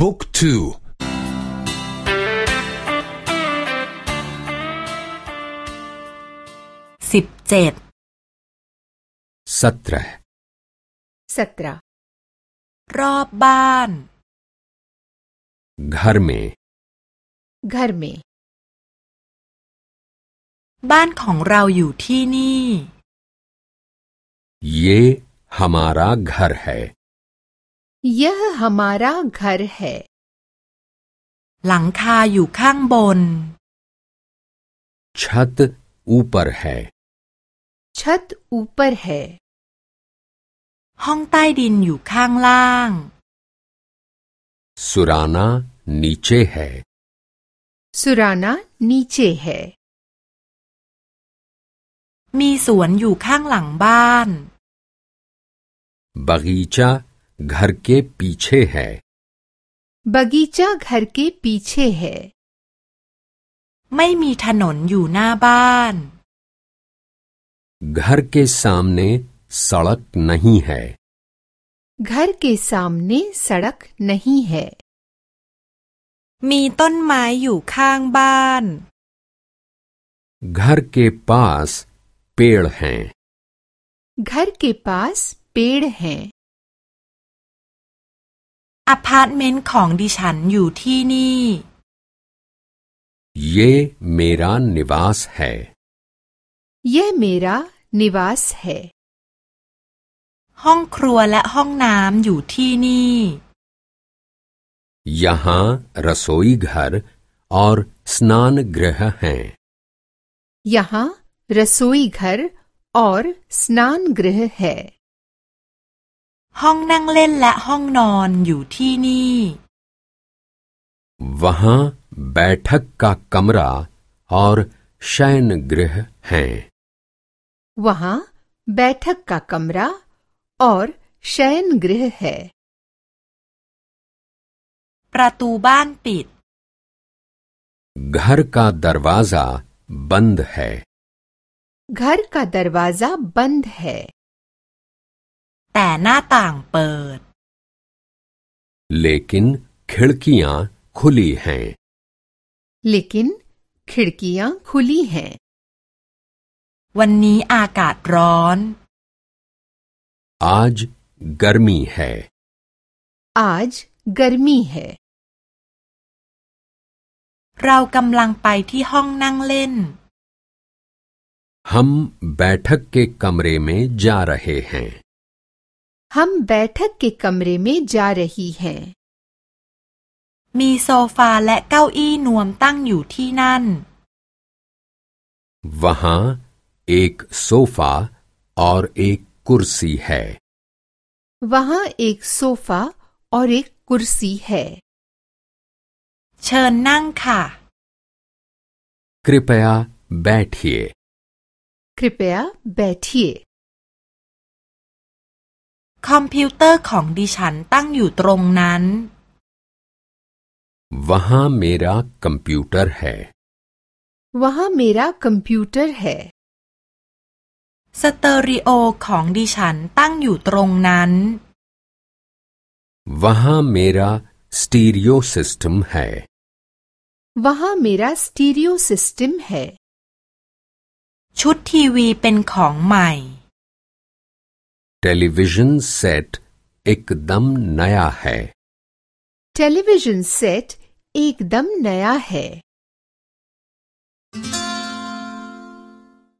บุ๊กทู สิบเจ็ด सत्रह सत्रह รอบบ้าน घर में घर में บ้านของเราอยู่ที่นี่ ये हमारा घर है यह हमारा घर है หลังคาอยู่ข้างบน छत ऊपर है छत ऊपर है ห้องใต้ดินอยู่ข้างล่าง सुराना नीचे है सुराना नीचे है มีสวนอยู่ข้างหลังบ้าน बगीचा घर के पीछे है बगीचा घर के पीछे है ไม่มีถนนอยู่หน้าบ้าน घर के सामने सड़क नहीं है घर के सामने सड़क नहीं है มีต้นไม้อยู่ข้างบ้าน घर के पास पेड़ हैं घर के पास पेड़ हैं อพาร์ตเมนต์ของดิฉันอยู่ที่นี่ ये मेरा निवास है यह मेरा निवास है ห้องครัวและห้องน้ำอยู่ที่นี่ यहाँ रसोई घर और स्नान गृह हैं यहाँ रसोई घर और स्नान गृह है ห้องนั่งเล่นและห้องนอนอยู่ที่นี่ वहाँ बैठक का कमरा और शयन गृह हैं वहाँ बैठक का कमरा और शयन गृह है ประตูบ้านปิด घर का दरवाजा बंद है घर का दरवाजा बंद है แต่หน้าต่างเปิด लेकिन खिड़कियां खुली हैं लेकिन खिड़कियां खुली हैं วันนี้อากาศร้อน आज गर्मी है आज गर्मी है เรากำลังไปที่ห้องนั่งเล่น हम बैठक के कमरे में जा रहे हैं हम बैठक के कमरे में जा रही हैं มีโซฟาและเก้าอี้นวมตั้งอยู่ที่นั่น वहाँ एक सोफा और एक कुर्सी है वहाँ एक सोफा और एक कुर्सी है เชิญนั่งค่ะ कृपया बैठिए कृपया बैठिए คอมพิวเตอร์ของดิฉันตั้งอยู่ตรงนั้น वहाँ मेरा कंप्यूटर है वहाँ मेरा कंप्यूटर है สเตอริโอของดิฉันตั้งอยู่ตรงนั้น वहाँ मेरा स्टीरियो सिस्टम है वहाँ मेरा स्टीरियो सिस्टम है ชุดทีวีเป็นของใหม่ टेलीविज़न सेट एकदम नया है। टेलीविज़न सेट एकदम नया है।